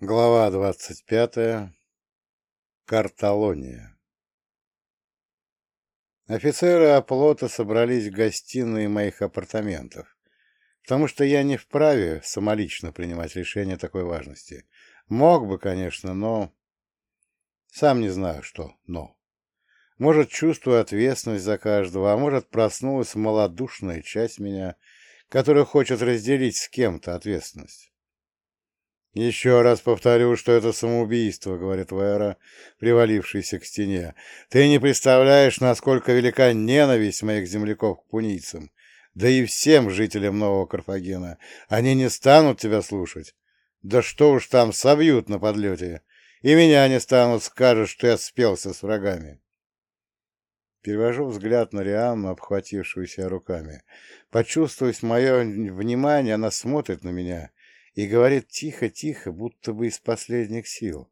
Глава двадцать пятая. Карталония. Офицеры оплота собрались в гостиной моих апартаментов, потому что я не вправе самолично принимать решение такой важности. Мог бы, конечно, но... Сам не знаю, что «но». Может, чувствую ответственность за каждого, а может, проснулась малодушная часть меня, которая хочет разделить с кем-то ответственность. «Еще раз повторю, что это самоубийство», — говорит Вера, привалившийся к стене. «Ты не представляешь, насколько велика ненависть моих земляков к пунийцам, да и всем жителям Нового Карфагена. Они не станут тебя слушать. Да что уж там, собьют на подлете. И меня не станут, скажут, что я спелся с врагами». Перевожу взгляд на Рианну, обхватившуюся руками. Почувствовав мое внимание, она смотрит на меня — и говорит тихо-тихо, будто бы из последних сил.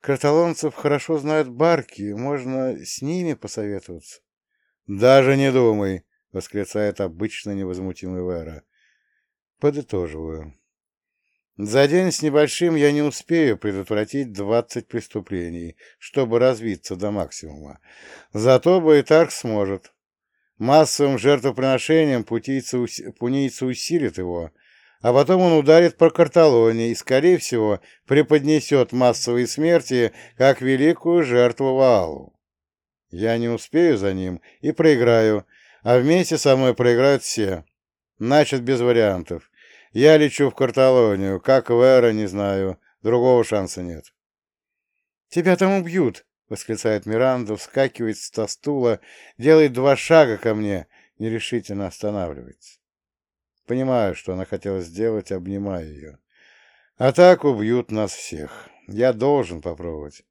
Каталонцев хорошо знают барки, можно с ними посоветоваться. — Даже не думай, — восклицает обычно невозмутимый Вера. Подытоживаю. За день с небольшим я не успею предотвратить двадцать преступлений, чтобы развиться до максимума. Зато Байтарх сможет. Массовым жертвоприношением пунийцы усилит его, а потом он ударит по Карталонии и, скорее всего, преподнесет массовые смерти как великую жертву Ваалу. Я не успею за ним и проиграю, а вместе со мной проиграют все. Значит, без вариантов. Я лечу в Карталонию, как Вера, не знаю, другого шанса нет. «Тебя там убьют!» — восклицает Миранда, вскакивает со стула, делает два шага ко мне, нерешительно останавливается. Понимаю, что она хотела сделать, обнимая ее. А так убьют нас всех. Я должен попробовать.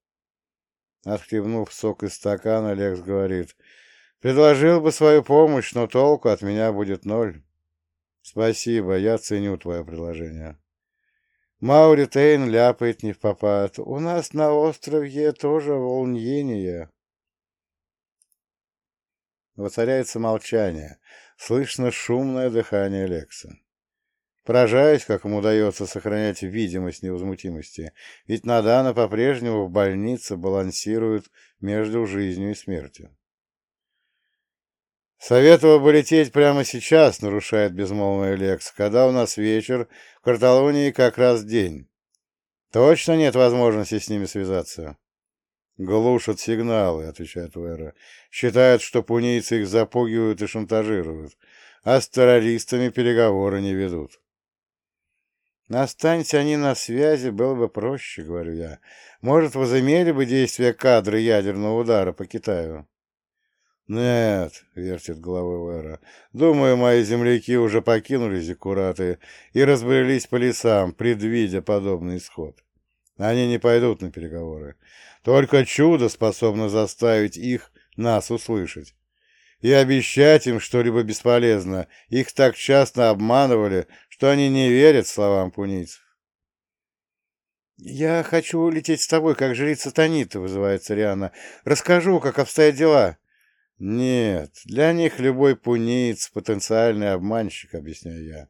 Отхлебнув сок из стакана, Лекс говорит, «Предложил бы свою помощь, но толку от меня будет ноль». «Спасибо, я ценю твое предложение». Маури Тейн ляпает не в попад. «У нас на острове тоже волнение». Воцаряется молчание. Слышно шумное дыхание Лекса. Поражаюсь, как ему удается сохранять видимость невозмутимости, ведь Надана по-прежнему в больнице балансирует между жизнью и смертью. Советовал бы лететь прямо сейчас, нарушает безмолвный Лекс, когда у нас вечер, в Карталонии как раз день. Точно нет возможности с ними связаться. «Глушат сигналы», — отвечает Вера. «Считают, что пунийцы их запугивают и шантажируют, а с террористами переговоры не ведут». «Останься они на связи, было бы проще», — говорю я. «Может, возымели бы действия кадры ядерного удара по Китаю?» «Нет», — вертит головой Вера, — «думаю, мои земляки уже покинули Зиккураты и разбрелись по лесам, предвидя подобный исход. Они не пойдут на переговоры. Только чудо способно заставить их нас услышать. И обещать им что-либо бесполезно. Их так часто обманывали, что они не верят словам пунийцев. «Я хочу лететь с тобой, как жрица Танита», — вызывается Риана. «Расскажу, как обстоят дела». «Нет, для них любой пуниец — потенциальный обманщик», — объясняю я.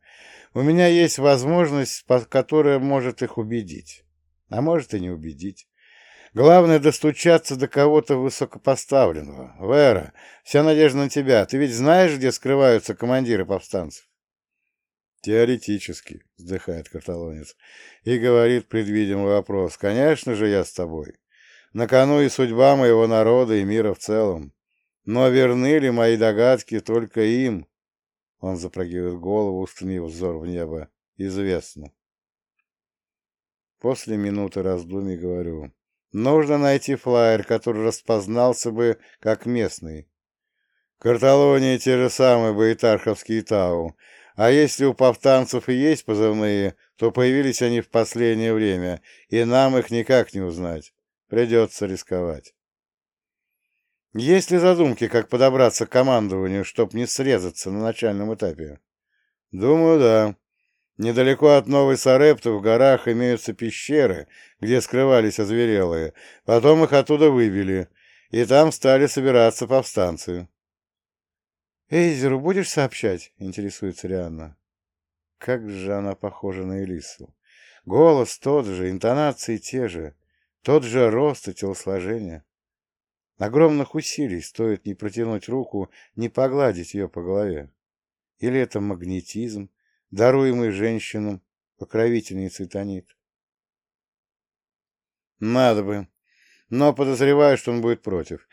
«У меня есть возможность, которая может их убедить, а может и не убедить. Главное — достучаться до кого-то высокопоставленного. Вера, вся надежда на тебя. Ты ведь знаешь, где скрываются командиры повстанцев? Теоретически, — вздыхает карталонец, и говорит предвидимый вопрос. Конечно же, я с тобой. На кону и судьба моего народа и мира в целом. Но верны ли мои догадки только им? Он запрогивает голову, устремив взор в небо. Известно. После минуты раздумий говорю. Нужно найти флайер, который распознался бы как местный. Карталония те же самые баитарховские Тау, а если у повстанцев и есть позывные, то появились они в последнее время, и нам их никак не узнать. Придется рисковать. Есть ли задумки, как подобраться к командованию, чтобы не срезаться на начальном этапе? Думаю, да. Недалеко от Новой Сарепты в горах имеются пещеры, где скрывались озверелые. Потом их оттуда вывели, и там стали собираться повстанцы. «Эйзеру будешь сообщать?» — интересуется Рианна. Как же она похожа на Элису. Голос тот же, интонации те же, тот же рост и телосложение. Огромных усилий стоит не протянуть руку, не погладить ее по голове. Или это магнетизм, даруемый женщинам, покровительницей Танит? Надо бы. Но подозреваю, что он будет против.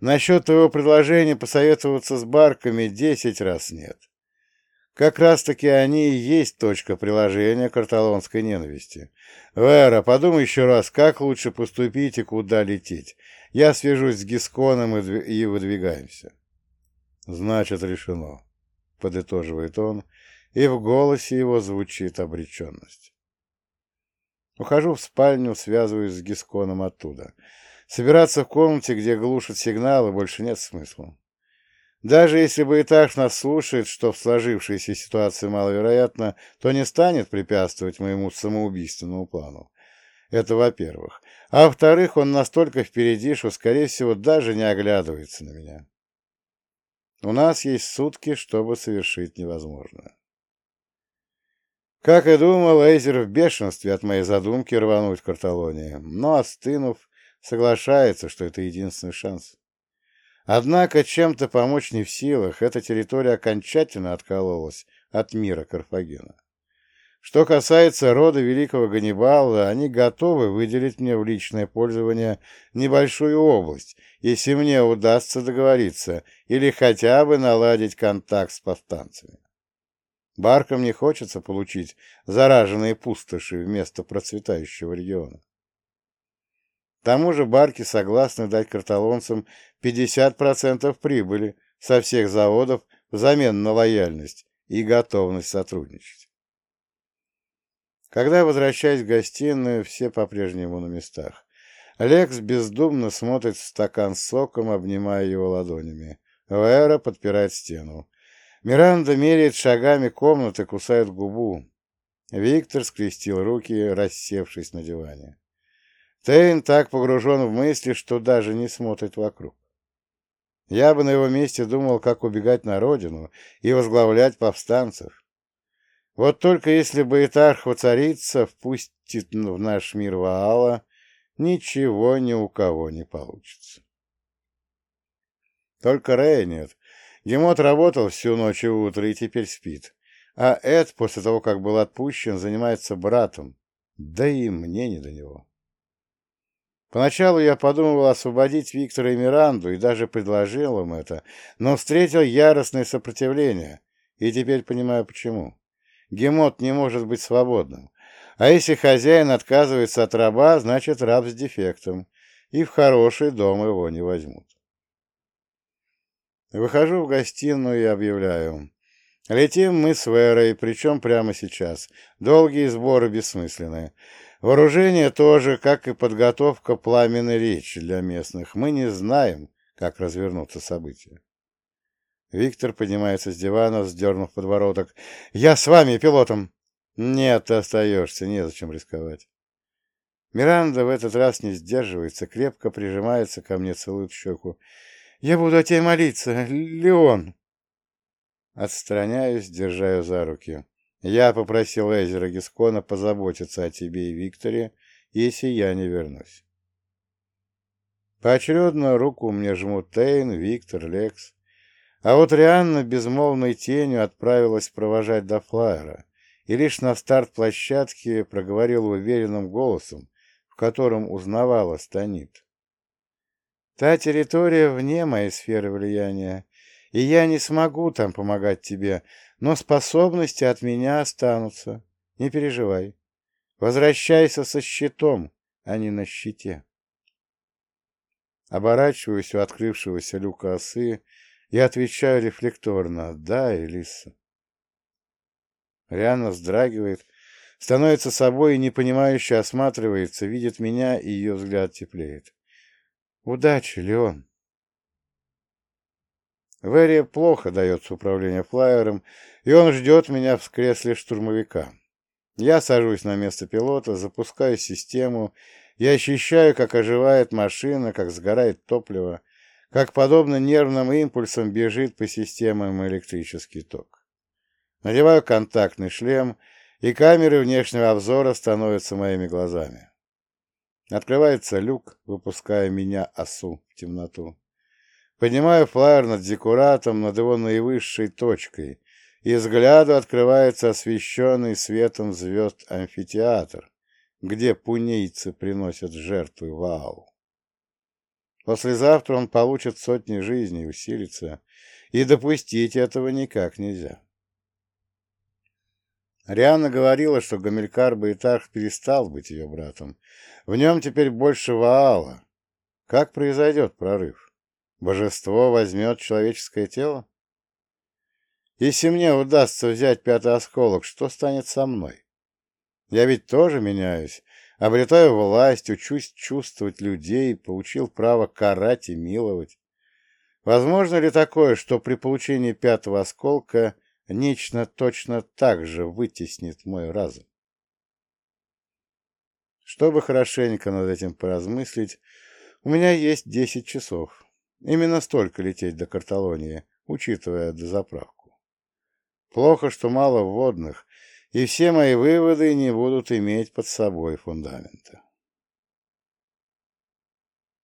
Насчет твоего предложения посоветоваться с барками десять раз нет. Как раз-таки они и есть точка приложения карталонской ненависти. Вера, подумай еще раз, как лучше поступить и куда лететь. Я свяжусь с Гисконом и, выдвигаемся. Значит, решено, — подытоживает он, и в голосе его звучит обреченность. Ухожу в спальню, связываюсь с Гисконом оттуда. Собираться в комнате, где глушат сигналы, больше нет смысла. Даже если бы Этаж нас слушает, что в сложившейся ситуации маловероятно, то не станет препятствовать моему самоубийственному плану. Это во-первых. А во-вторых, он настолько впереди, что, скорее всего, даже не оглядывается на меня. У нас есть сутки, чтобы совершить невозможное. Как и думал, Эйзер в бешенстве от моей задумки рвануть в Карталонии, но, остынув, соглашается, что это единственный шанс. Однако чем-то помочь не в силах, эта территория окончательно откололась от мира Карфагена. Что касается рода великого Ганнибала, они готовы выделить мне в личное пользование небольшую область, если мне удастся договориться или хотя бы наладить контакт с повстанцами. Баркам не хочется получить зараженные пустоши вместо процветающего региона. К тому же барки согласны дать карталонцам 50% прибыли со всех заводов взамен на лояльность и готовность сотрудничать. Когда возвращаюсь в гостиную, все по-прежнему на местах. Лекс бездумно смотрит в стакан с соком, обнимая его ладонями. Вера подпирает стену. Миранда меряет шагами комнаты, кусает губу. Виктор скрестил руки, рассевшись на диване. Тейн так погружен в мысли, что даже не смотрит вокруг. Я бы на его месте думал, как убегать на родину и возглавлять повстанцев. Вот только если бы Итарх воцарится, впустит в наш мир Ваала, ничего ни у кого не получится. Только Рэя нет. Емот работал всю ночь и утро и теперь спит. А Эд, после того, как был отпущен, занимается братом. Да и мне не до него. Поначалу я подумывал освободить Виктора и Миранду и даже предложил им это, но встретил яростное сопротивление, и теперь понимаю почему. Гемот не может быть свободным. А если хозяин отказывается от раба, значит раб с дефектом, и в хороший дом его не возьмут. Выхожу в гостиную и объявляю. Летим мы с Верой, причем прямо сейчас. Долгие сборы бессмысленные. Вооружение тоже, как и подготовка пламенной речи для местных. Мы не знаем, как развернутся события. Виктор поднимается с дивана, вздернув подбородок. «Я с вами, пилотом!» «Нет, ты остаешься, незачем рисковать». Миранда в этот раз не сдерживается, крепко прижимается ко мне, целует щеку. «Я буду о тебе молиться, Леон!» Отстраняюсь, держаю за руки. Я попросил Эзера Гискона позаботиться о тебе и Викторе, если я не вернусь. Поочередно руку мне жмут Тейн, Виктор, Лекс. А вот Рианна безмолвной тенью отправилась провожать до флайера, и лишь на старт площадки проговорил уверенным голосом, в котором узнавала Станит. «Та территория вне моей сферы влияния, и я не смогу там помогать тебе, но способности от меня останутся. Не переживай. Возвращайся со щитом, а не на щите. Оборачиваюсь у открывшегося люка осы и отвечаю рефлекторно «Да, Элиса». Риана вздрагивает, становится собой и непонимающе осматривается, видит меня, и ее взгляд теплеет. «Удачи, Леон!» Вэри плохо дается управление флайером, и он ждет меня в кресле штурмовика. Я сажусь на место пилота, запускаю систему и ощущаю, как оживает машина, как сгорает топливо, как, подобно нервным импульсам, бежит по системам электрический ток. Надеваю контактный шлем и камеры внешнего обзора становятся моими глазами. Открывается люк, выпуская меня, осу, в темноту. Поднимаю флайер над декуратом, над его наивысшей точкой, и взгляду открывается освещенный светом звезд амфитеатр, где пунейцы приносят жертвы Ваалу. Послезавтра он получит сотни жизней, усилится, и допустить этого никак нельзя. Риана говорила, что Гамилькар Баитарх перестал быть ее братом. В нем теперь больше Ваала. Как произойдет прорыв? Божество возьмет человеческое тело? Если мне удастся взять пятый осколок, что станет со мной? Я ведь тоже меняюсь, обретаю власть, учусь чувствовать людей, получил право карать и миловать. Возможно ли такое, что при получении пятого осколка нечто точно так же вытеснит мой разум? Чтобы хорошенько над этим поразмыслить, у меня есть десять часов. Именно столько лететь до Карталонии, учитывая дозаправку. Плохо, что мало вводных, и все мои выводы не будут иметь под собой фундамента.